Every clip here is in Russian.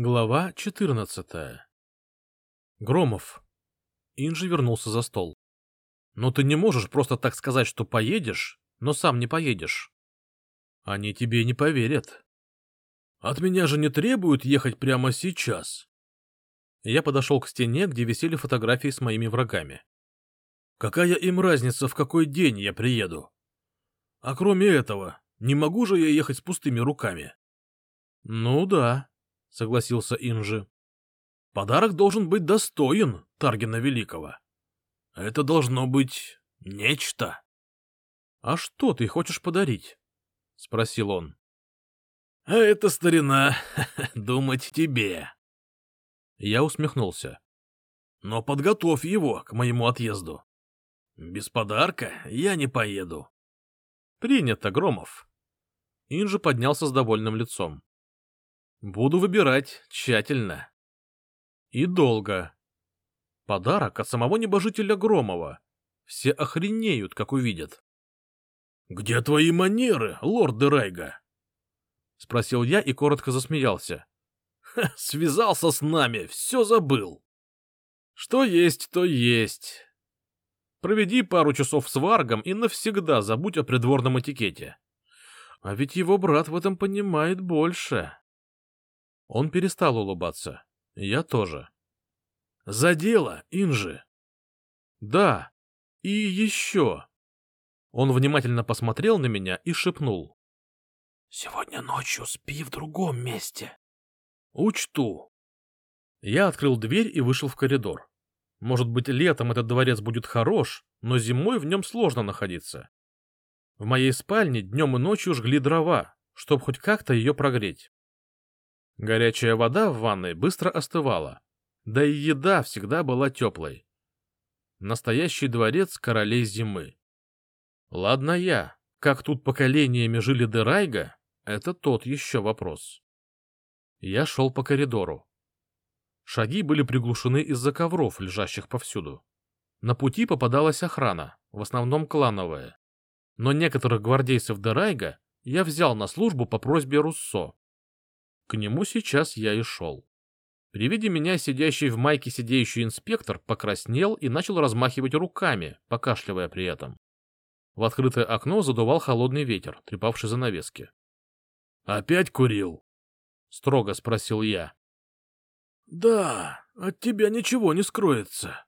Глава 14 Громов. Инжи вернулся за стол. Но ты не можешь просто так сказать, что поедешь, но сам не поедешь. Они тебе не поверят. От меня же не требуют ехать прямо сейчас. Я подошел к стене, где висели фотографии с моими врагами. Какая им разница, в какой день я приеду? А кроме этого, не могу же я ехать с пустыми руками. Ну да, — согласился Инжи. «Подарок должен быть достоин Таргина Великого. Это должно быть нечто». «А что ты хочешь подарить?» — спросил он. «А это, старина, думать тебе». Я усмехнулся. «Но подготовь его к моему отъезду. Без подарка я не поеду». «Принято, Громов». Инжи поднялся с довольным лицом. Буду выбирать тщательно. И долго. Подарок от самого небожителя Громова. Все охренеют, как увидят. — Где твои манеры, лорд Дерайга? — спросил я и коротко засмеялся. — Связался с нами, все забыл. — Что есть, то есть. Проведи пару часов с Варгом и навсегда забудь о придворном этикете. А ведь его брат в этом понимает больше. Он перестал улыбаться. Я тоже. «За дело, Инжи!» «Да, и еще!» Он внимательно посмотрел на меня и шепнул. «Сегодня ночью спи в другом месте». «Учту». Я открыл дверь и вышел в коридор. Может быть, летом этот дворец будет хорош, но зимой в нем сложно находиться. В моей спальне днем и ночью жгли дрова, чтобы хоть как-то ее прогреть. Горячая вода в ванной быстро остывала, да и еда всегда была теплой. Настоящий дворец королей зимы. Ладно я, как тут поколениями жили Дерайга, это тот еще вопрос. Я шел по коридору. Шаги были приглушены из-за ковров, лежащих повсюду. На пути попадалась охрана, в основном клановая. Но некоторых гвардейцев Дерайга я взял на службу по просьбе Руссо. К нему сейчас я и шел. При виде меня сидящий в майке сидеющий инспектор покраснел и начал размахивать руками, покашливая при этом. В открытое окно задувал холодный ветер, трепавший занавески. — Опять курил? — строго спросил я. — Да, от тебя ничего не скроется.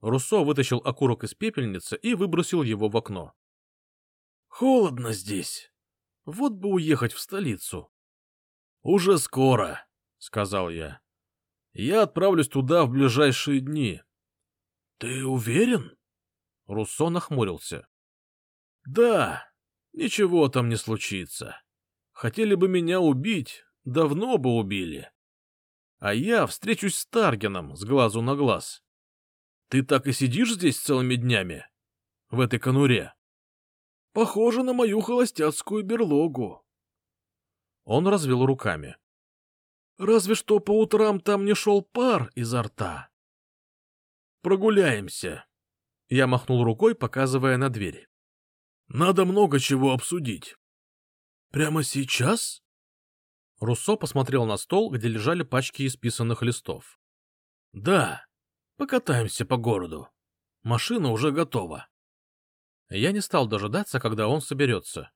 Руссо вытащил окурок из пепельницы и выбросил его в окно. — Холодно здесь. Вот бы уехать в столицу. «Уже скоро», — сказал я. «Я отправлюсь туда в ближайшие дни». «Ты уверен?» Руссо нахмурился. «Да, ничего там не случится. Хотели бы меня убить, давно бы убили. А я встречусь с Таргеном с глазу на глаз. Ты так и сидишь здесь целыми днями? В этой конуре?» «Похоже на мою холостяцкую берлогу», он развел руками. Разве что по утрам там не шел пар изо рта. Прогуляемся. Я махнул рукой, показывая на дверь. Надо много чего обсудить. Прямо сейчас? Руссо посмотрел на стол, где лежали пачки исписанных листов. Да, покатаемся по городу. Машина уже готова. Я не стал дожидаться, когда он соберется.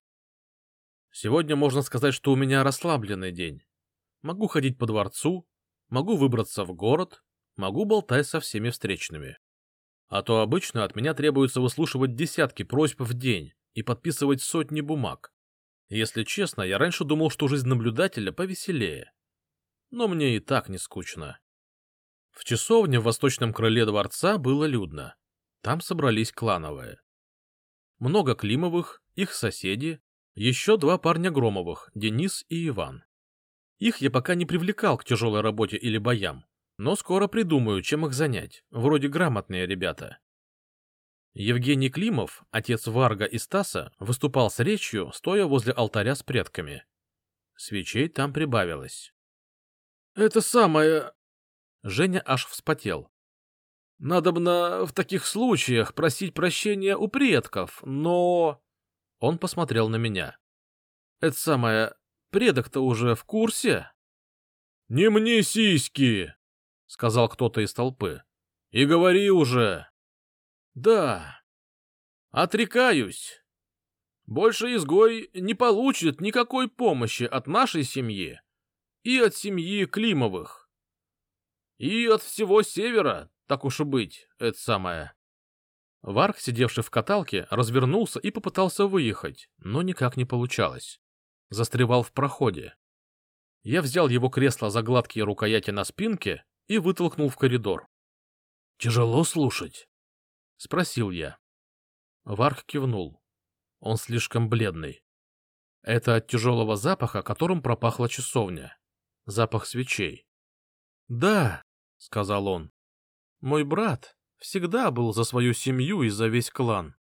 Сегодня можно сказать, что у меня расслабленный день. Могу ходить по дворцу, могу выбраться в город, могу болтать со всеми встречными. А то обычно от меня требуется выслушивать десятки просьб в день и подписывать сотни бумаг. Если честно, я раньше думал, что жизнь наблюдателя повеселее. Но мне и так не скучно. В часовне в восточном крыле дворца было людно. Там собрались клановые. Много Климовых, их соседи, еще два парня Громовых, Денис и Иван. Их я пока не привлекал к тяжелой работе или боям, но скоро придумаю, чем их занять, вроде грамотные ребята. Евгений Климов, отец Варга и Стаса, выступал с речью, стоя возле алтаря с предками. Свечей там прибавилось. — Это самое... Женя аж вспотел. Надобно в таких случаях просить прощения у предков, но... Он посмотрел на меня. — Это самое, предок-то уже в курсе? Не мне сиськи, сказал кто-то из толпы. И говори уже. Да. Отрекаюсь. Больше изгой не получит никакой помощи от нашей семьи и от семьи Климовых. И от всего севера, так уж и быть, это самое. Варк, сидевший в каталке, развернулся и попытался выехать, но никак не получалось. Застревал в проходе. Я взял его кресло за гладкие рукояти на спинке и вытолкнул в коридор. — Тяжело слушать? — спросил я. Варк кивнул. Он слишком бледный. Это от тяжелого запаха, которым пропахла часовня. Запах свечей. — Да, — сказал он. — Мой брат всегда был за свою семью и за весь клан.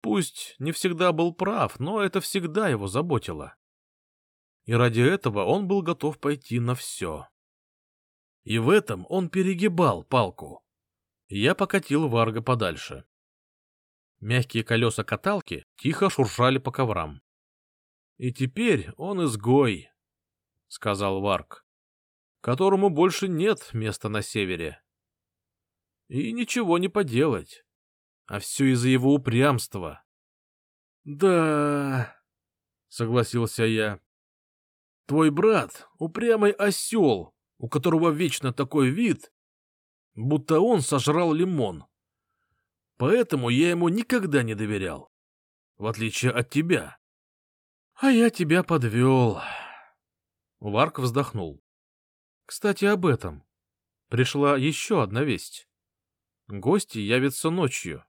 Пусть не всегда был прав, но это всегда его заботило и ради этого он был готов пойти на все. И в этом он перегибал палку. Я покатил Варга подальше. Мягкие колеса каталки тихо шуршали по коврам. — И теперь он изгой, — сказал Варг, — которому больше нет места на севере. И ничего не поделать, а все из-за его упрямства. — Да, — согласился я, Твой брат — упрямый осел, у которого вечно такой вид, будто он сожрал лимон. Поэтому я ему никогда не доверял, в отличие от тебя. А я тебя подвел. Варк вздохнул. Кстати, об этом. Пришла еще одна весть. Гости явятся ночью.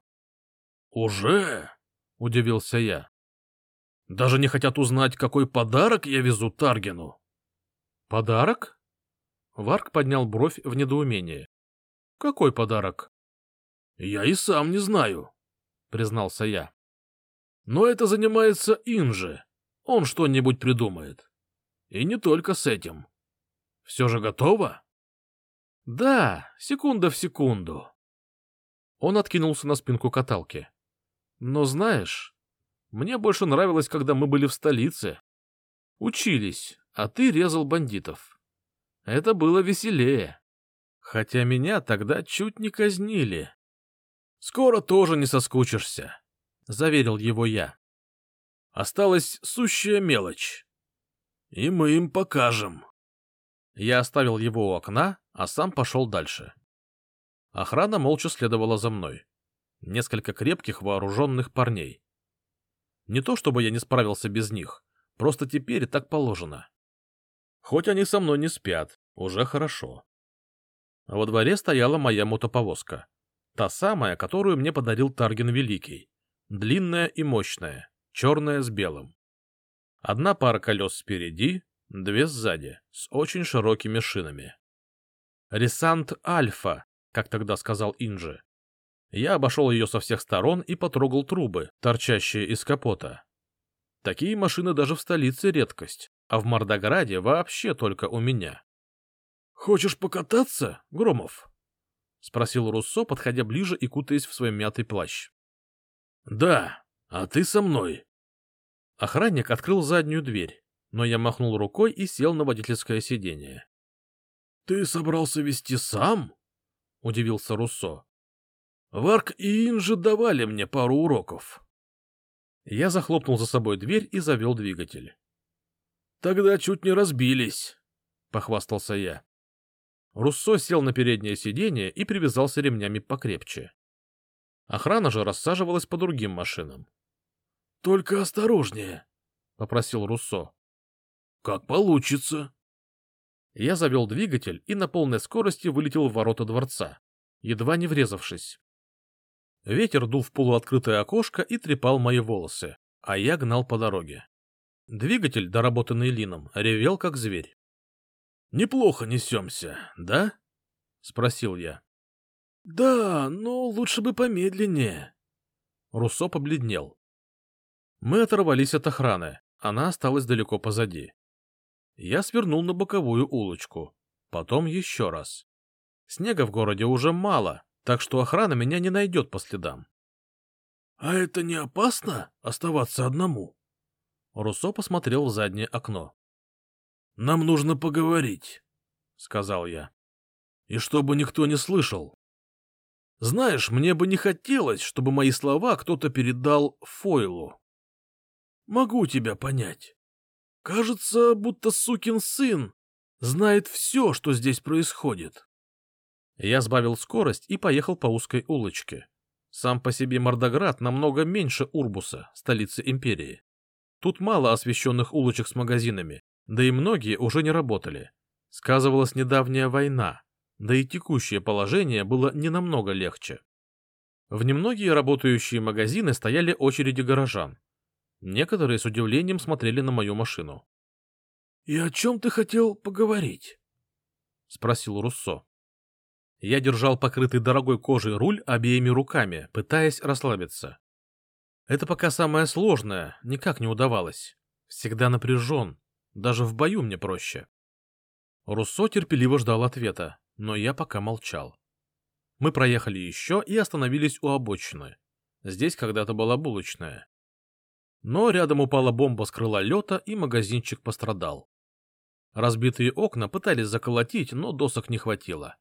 — Уже? — удивился я. Даже не хотят узнать, какой подарок я везу Таргину. Подарок? Варк поднял бровь в недоумении. Какой подарок? Я и сам не знаю, признался я. Но это занимается Инжи. Он что-нибудь придумает. И не только с этим. Все же готово? Да, секунда в секунду. Он откинулся на спинку каталки. Но знаешь, мне больше нравилось, когда мы были в столице. Учились, а ты резал бандитов. Это было веселее. Хотя меня тогда чуть не казнили. Скоро тоже не соскучишься, — заверил его я. Осталась сущая мелочь. И мы им покажем. Я оставил его у окна, а сам пошел дальше. Охрана молча следовала за мной. Несколько крепких вооруженных парней. Не то чтобы я не справился без них, просто теперь так положено. Хоть они со мной не спят, уже хорошо. Во дворе стояла моя мотоповозка. Та самая, которую мне подарил Тарген Великий. Длинная и мощная, черная с белым. Одна пара колес спереди, две сзади, с очень широкими шинами. «Ресант Альфа», как тогда сказал Инжи. Я обошел ее со всех сторон и потрогал трубы, торчащие из капота. Такие машины даже в столице редкость, а в Мордограде вообще только у меня. — Хочешь покататься, Громов? — спросил Руссо, подходя ближе и кутаясь в свой мятый плащ. — Да, а ты со мной. Охранник открыл заднюю дверь, но я махнул рукой и сел на водительское сиденье. — Ты собрался вести сам? — удивился Руссо. Варк и Инжи давали мне пару уроков. Я захлопнул за собой дверь и завел двигатель. — Тогда чуть не разбились, — похвастался я. Руссо сел на переднее сиденье и привязался ремнями покрепче. Охрана же рассаживалась по другим машинам. — Только осторожнее, — попросил Руссо. — Как получится. Я завел двигатель и на полной скорости вылетел в ворота дворца, едва не врезавшись. Ветер дул в полуоткрытое окошко и трепал мои волосы, а я гнал по дороге. Двигатель, доработанный Лином, ревел как зверь. — Неплохо несемся, да? — спросил я. — Да, но лучше бы помедленнее. Руссо побледнел. Мы оторвались от охраны, она осталась далеко позади. Я свернул на боковую улочку, потом еще раз. Снега в городе уже мало, так что охрана меня не найдет по следам. — А это не опасно оставаться одному? Руссо посмотрел в заднее окно. — Нам нужно поговорить, —— сказал я. «И чтобы никто не слышал. Знаешь, мне бы не хотелось, чтобы мои слова кто-то передал Фойлу. Могу тебя понять. Кажется, будто сукин сын знает все, что здесь происходит». Я сбавил скорость и поехал по узкой улочке. Сам по себе Мордоград намного меньше Урбуса, столицы империи. Тут мало освещенных улочек с магазинами, да и многие уже не работали. Сказывалась недавняя война, да и текущее положение было не намного легче. В немногие работающие магазины стояли очереди горожан. Некоторые с удивлением смотрели на мою машину. — И о чем ты хотел поговорить? — спросил Руссо. Я держал покрытый дорогой кожей руль обеими руками, пытаясь расслабиться. Это пока самое сложное, никак не удавалось. Всегда напряжен, даже в бою мне проще. Руссо терпеливо ждал ответа, но я пока молчал. Мы проехали еще и остановились у обочины. Здесь когда-то была булочная. Но рядом упала бомба с крыла лета, и магазинчик пострадал. Разбитые окна пытались заколотить, но досок не хватило.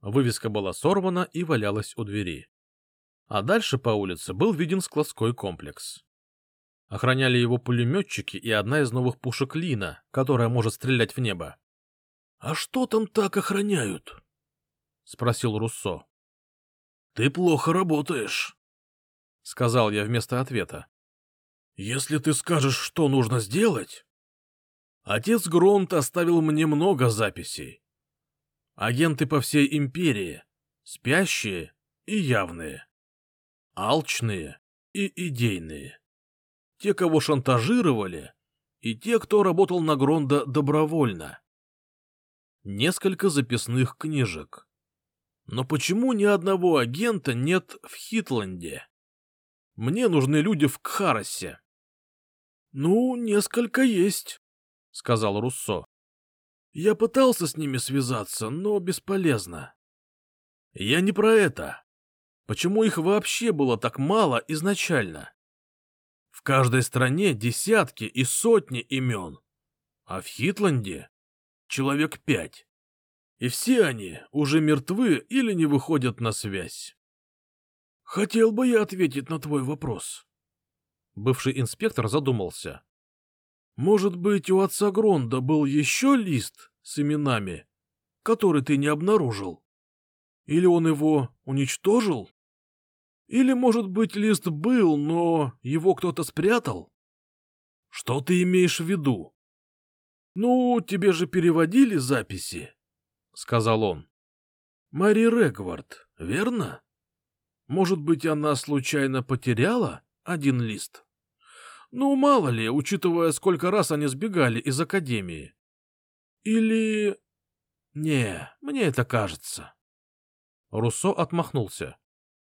Вывеска была сорвана и валялась у двери. А дальше по улице был виден складской комплекс. Охраняли его пулеметчики и одна из новых пушек Лина, которая может стрелять в небо. — А что там так охраняют? — спросил Руссо. — Ты плохо работаешь, — сказал я вместо ответа. — Если ты скажешь, что нужно сделать... Отец Гронт оставил мне много записей. Агенты по всей империи, спящие и явные, алчные и идейные, те, кого шантажировали, и те, кто работал на Гронда добровольно. Несколько записных книжек. Но почему ни одного агента нет в Хитланде? Мне нужны люди в Кхаросе. — Ну, несколько есть, — сказал Руссо. Я пытался с ними связаться, но бесполезно. Я не про это. Почему их вообще было так мало изначально? В каждой стране десятки и сотни имен, а в Хитланде человек пять. И все они уже мертвы или не выходят на связь. Хотел бы я ответить на твой вопрос. Бывший инспектор задумался. Может быть, у отца Гронда был еще лист с именами, который ты не обнаружил? Или он его уничтожил? Или, может быть, лист был, но его кто-то спрятал? Что ты имеешь в виду? Ну, тебе же переводили записи, — сказал он. Мари Регвард, верно? Может быть, она случайно потеряла один лист? — ну, мало ли, учитывая, сколько раз они сбегали из академии. Или... Не, мне это кажется. Руссо отмахнулся.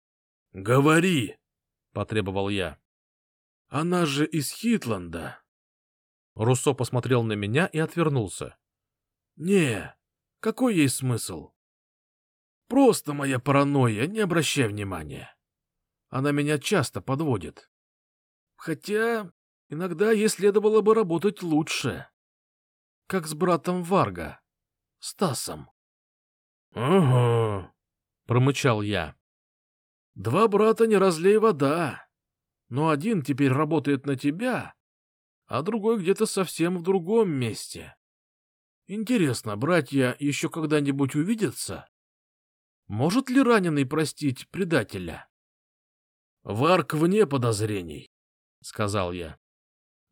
— Говори, — потребовал я. — Она же из Хитланда. Руссо посмотрел на меня и отвернулся. — Не, какой ей смысл? Просто моя паранойя, не обращай внимания. Она меня часто подводит. Хотя Иногда ей следовало бы работать лучше. Как с братом Варга, Стасом. — Ага, — промычал я. — Два брата не разлей вода, но один теперь работает на тебя, а другой где-то совсем в другом месте. Интересно, братья еще когда-нибудь увидятся? Может ли раненый простить предателя? — Варк вне подозрений, — сказал я.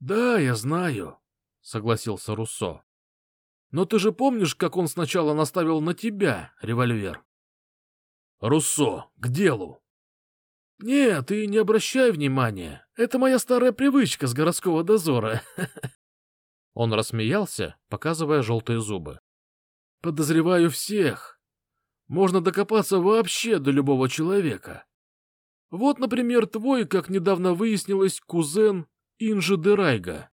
Да, я знаю, согласился Руссо. Но ты же помнишь, как он сначала наставил на тебя револьвер? Руссо, к делу. Нет, ты не обращай внимания. Это моя старая привычка с городского дозора. Он рассмеялся, показывая желтые зубы. Подозреваю всех. Можно докопаться вообще до любого человека. Вот, например, твой, как недавно выяснилось, кузен Инжи Дерайга.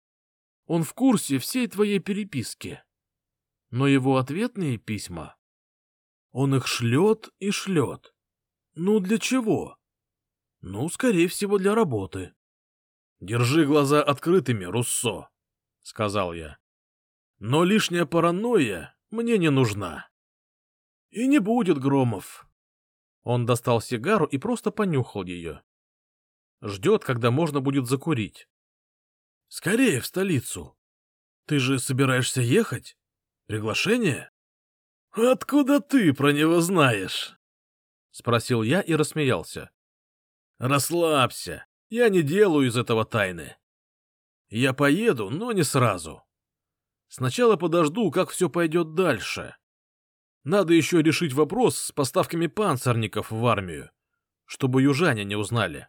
Он в курсе всей твоей переписки. Но его ответные письма... Он их шлет и шлет. Ну, для чего? Ну, скорее всего, для работы. — Держи глаза открытыми, Руссо, — сказал я. Но лишняя паранойя мне не нужна. И не будет Громов. Он достал сигару и просто понюхал ее. Ждет, когда можно будет закурить. Скорее в столицу. Ты же собираешься ехать? Приглашение? Откуда ты про него знаешь? Спросил я и рассмеялся. Расслабься, я не делаю из этого тайны. Я поеду, но не сразу. Сначала подожду, как все пойдет дальше. Надо еще решить вопрос с поставками панцирников в армию, чтобы южане не узнали.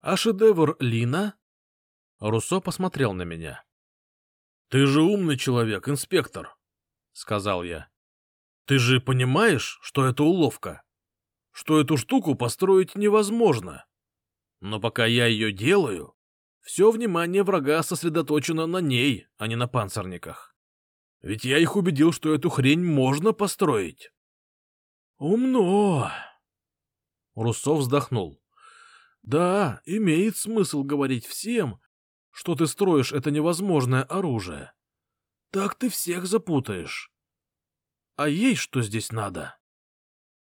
А шедевр Лина? Руссо посмотрел на меня. — Ты же умный человек, инспектор, — сказал я. — Ты же понимаешь, что это уловка? Что эту штуку построить невозможно? Но пока я ее делаю, все внимание врага сосредоточено на ней, а не на панцирниках. Ведь я их убедил, что эту хрень можно построить. Умно. Руссо вздохнул. Да, имеет смысл говорить всем, что ты строишь это невозможное оружие. Так ты всех запутаешь. А ей что здесь надо?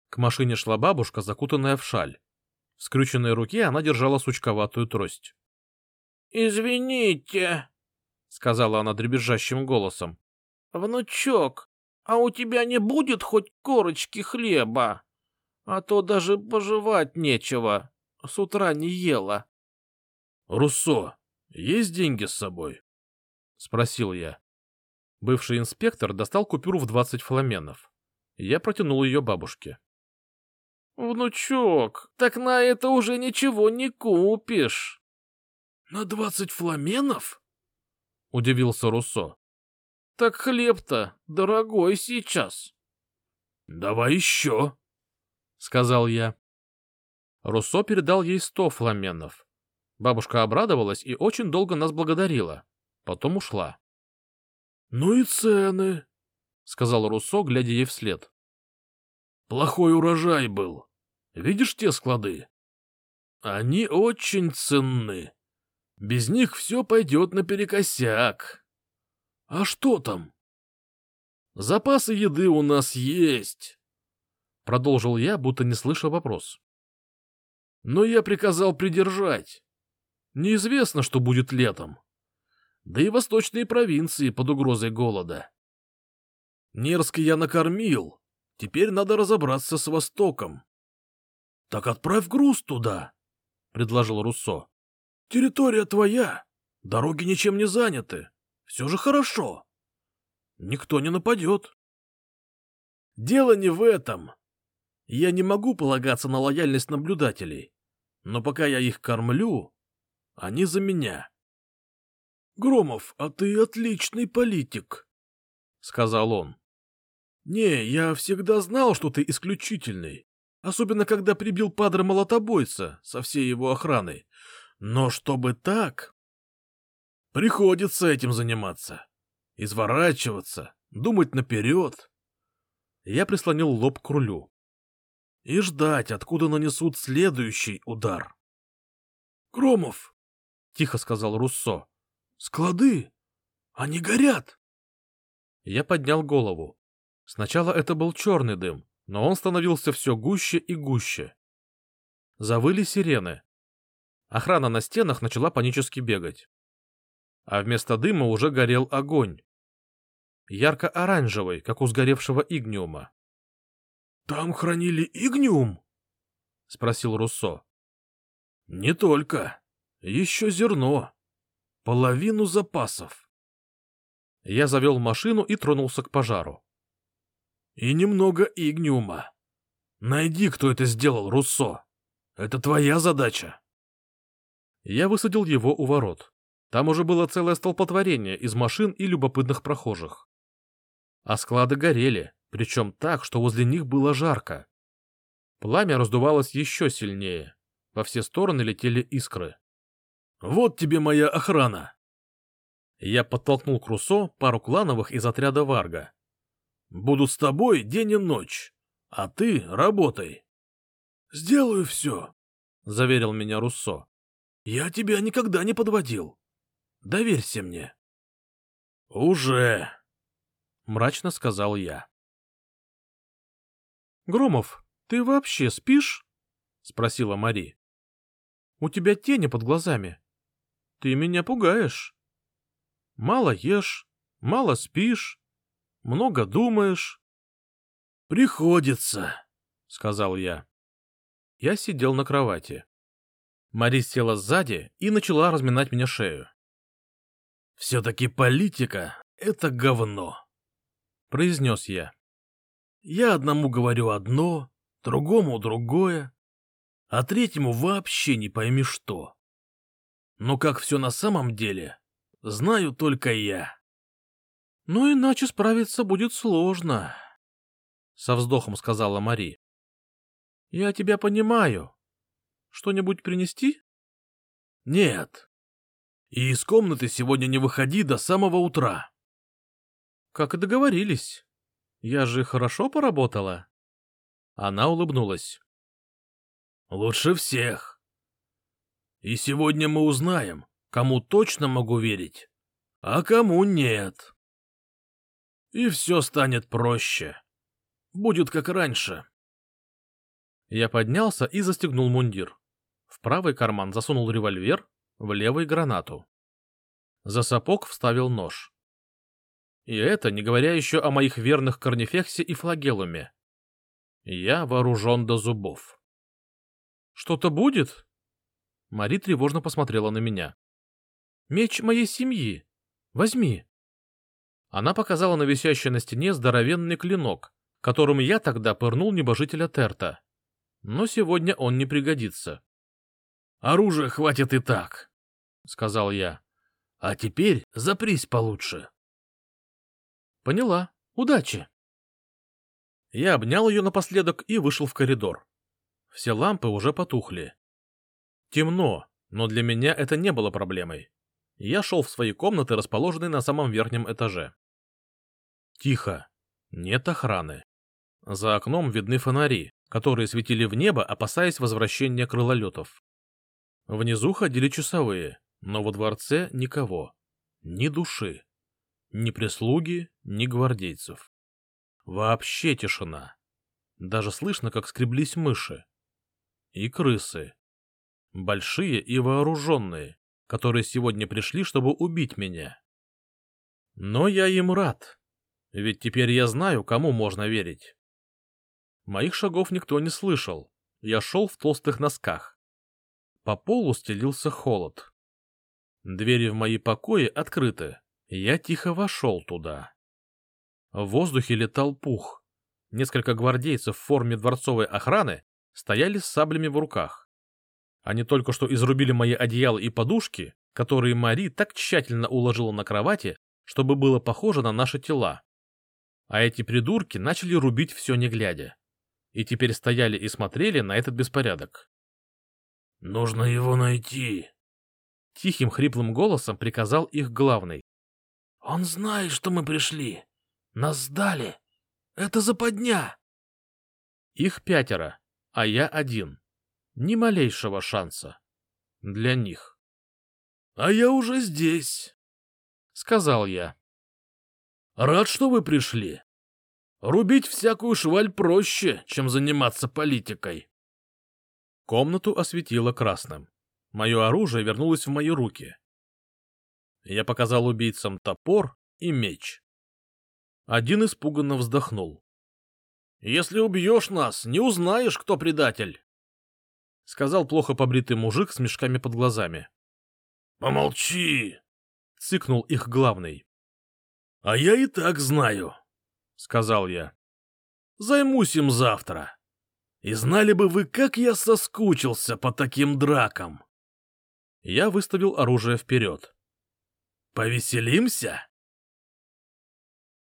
К машине шла бабушка, закутанная в шаль. В скрюченной руке она держала сучковатую трость. «Извините», — сказала она дребезжащим голосом. «Внучок, а у тебя не будет хоть корочки хлеба? А то даже пожевать нечего. С утра не ела». «Руссо, есть деньги с собой?» — спросил я. Бывший инспектор достал купюру в двадцать фламенов. Я протянул ее бабушке. «Внучок, так на это уже ничего не купишь». На двадцать фламенов? — удивился Руссо. — Так хлеб-то дорогой сейчас. — Давай еще, — сказал я. Руссо передал ей сто фламенов. Бабушка обрадовалась и очень долго нас благодарила. Потом ушла. — Ну и цены, — сказал Руссо, глядя ей вслед. — Плохой урожай был. Видишь те склады? Они очень ценны. Без них все пойдет наперекосяк. А что там? Запасы еды у нас есть, — продолжил я, будто не слыша вопрос. Но я приказал придержать. Неизвестно, что будет летом. Да и восточные провинции под угрозой голода. Нерск я накормил, теперь надо разобраться с Востоком. — Так отправь груз туда, — предложил Руссо. Территория твоя. Дороги ничем не заняты. Все же хорошо. Никто не нападет. Дело не в этом. Я не могу полагаться на лояльность наблюдателей. Но пока я их кормлю, они за меня. — Громов, а ты отличный политик, — сказал он. — Не, я всегда знал, что ты исключительный, особенно когда прибил падре молотобойца со всей его охраной. Но чтобы так... Приходится этим заниматься. Изворачиваться, думать наперед. Я прислонил лоб к рулю. И ждать, откуда нанесут следующий удар. — Громов, — тихо сказал Руссо, — склады, они горят. Я поднял голову. Сначала это был черный дым, но он становился все гуще и гуще. Завыли сирены. Охрана на стенах начала панически бегать. А вместо дыма уже горел огонь. Ярко-оранжевый, как у сгоревшего игниума. — Там хранили игниум? — спросил Руссо. — Не только. Еще зерно. Половину запасов. Я завел машину и тронулся к пожару. — И немного игниума. Найди, кто это сделал, Руссо. Это твоя задача. Я высадил его у ворот. Там уже было целое столпотворение из машин и любопытных прохожих. А склады горели, причем так, что возле них было жарко. Пламя раздувалось еще сильнее. Во все стороны летели искры. «Вот тебе моя охрана!» Я подтолкнул к Руссо пару клановых из отряда Варга. «Буду с тобой день и ночь, а ты работай». «Сделаю все», — заверил меня Руссо. Я тебя никогда не подводил. Доверься мне. Уже, — мрачно сказал я. «Громов, ты вообще спишь?» — спросила Мари. «У тебя тени под глазами. Ты меня пугаешь. Мало ешь, мало спишь, много думаешь». «Приходится», — сказал я. Я сидел на кровати. Мари села сзади и начала разминать мне шею. «Все-таки политика — это говно», — произнес я. «Я одному говорю одно, другому другое, а третьему вообще не пойми что. Но как все на самом деле, знаю только я». «Ну, иначе справиться будет сложно», — со вздохом сказала Мари. «Я тебя понимаю. Что-нибудь принести? Нет. И из комнаты сегодня не выходи до самого утра. Как и договорились. Я же хорошо поработала. Она улыбнулась. Лучше всех. И сегодня мы узнаем, кому точно могу верить, а кому нет. И все станет проще. Будет как раньше. Я поднялся и застегнул мундир. В правый карман засунул револьвер, в левый — гранату. За сапог вставил нож. И это не говоря еще о моих верных корнифексе и флагелуме. Я вооружен до зубов. «Что-то будет?» Мари тревожно посмотрела на меня. «Меч моей семьи. Возьми». Она показала на висящий на стене здоровенный клинок, которым я тогда пырнул небожителя Терта. Но сегодня он не пригодится. Оружия хватит и так, — сказал я. — А теперь запрись получше. — Поняла. Удачи. Я обнял ее напоследок и вышел в коридор. Все лампы уже потухли. Темно, но для меня это не было проблемой. Я шел в свои комнаты, расположенные на самом верхнем этаже. Тихо. Нет охраны. За окном видны фонари, которые светили в небо, опасаясь возвращения крылолетов. Внизу ходили часовые, но во дворце никого. Ни души. Ни прислуги, ни гвардейцев. Вообще тишина. Даже слышно, как скреблись мыши. И крысы. Большие и вооруженные, которые сегодня пришли, чтобы убить меня. Но я им рад, ведь теперь я знаю, кому можно верить. Моих шагов никто не слышал. Я шел в толстых носках. По полу стелился холод. Двери в мои покои открыты. Я тихо вошел туда. В воздухе летал пух. Несколько гвардейцев в форме дворцовой охраны стояли с саблями в руках. Они только что изрубили мои одеяла и подушки, которые Мари так тщательно уложила на кровати, чтобы было похоже на наши тела. А эти придурки начали рубить все не глядя. И теперь стояли и смотрели на этот беспорядок. Нужно его найти. Тихим хриплым голосом приказал их главный. Он знает, что мы пришли. Нас сдали. Это западня. Их пятеро, а я один. Ни малейшего шанса. Для них. — А я уже здесь, — сказал я. — Рад, что вы пришли. Рубить всякую шваль проще, чем заниматься политикой. Комнату осветило красным. Мое оружие вернулось в мои руки. Я показал убийцам топор и меч. Один испуганно вздохнул. — Если убьешь нас, не узнаешь, кто предатель, — сказал плохо побритый мужик с мешками под глазами. — Помолчи! — цыкнул их главный. — А я и так знаю, — сказал я. — Займусь им завтра. И знали бы вы, как я соскучился по таким дракам. Я выставил оружие вперед. Повеселимся?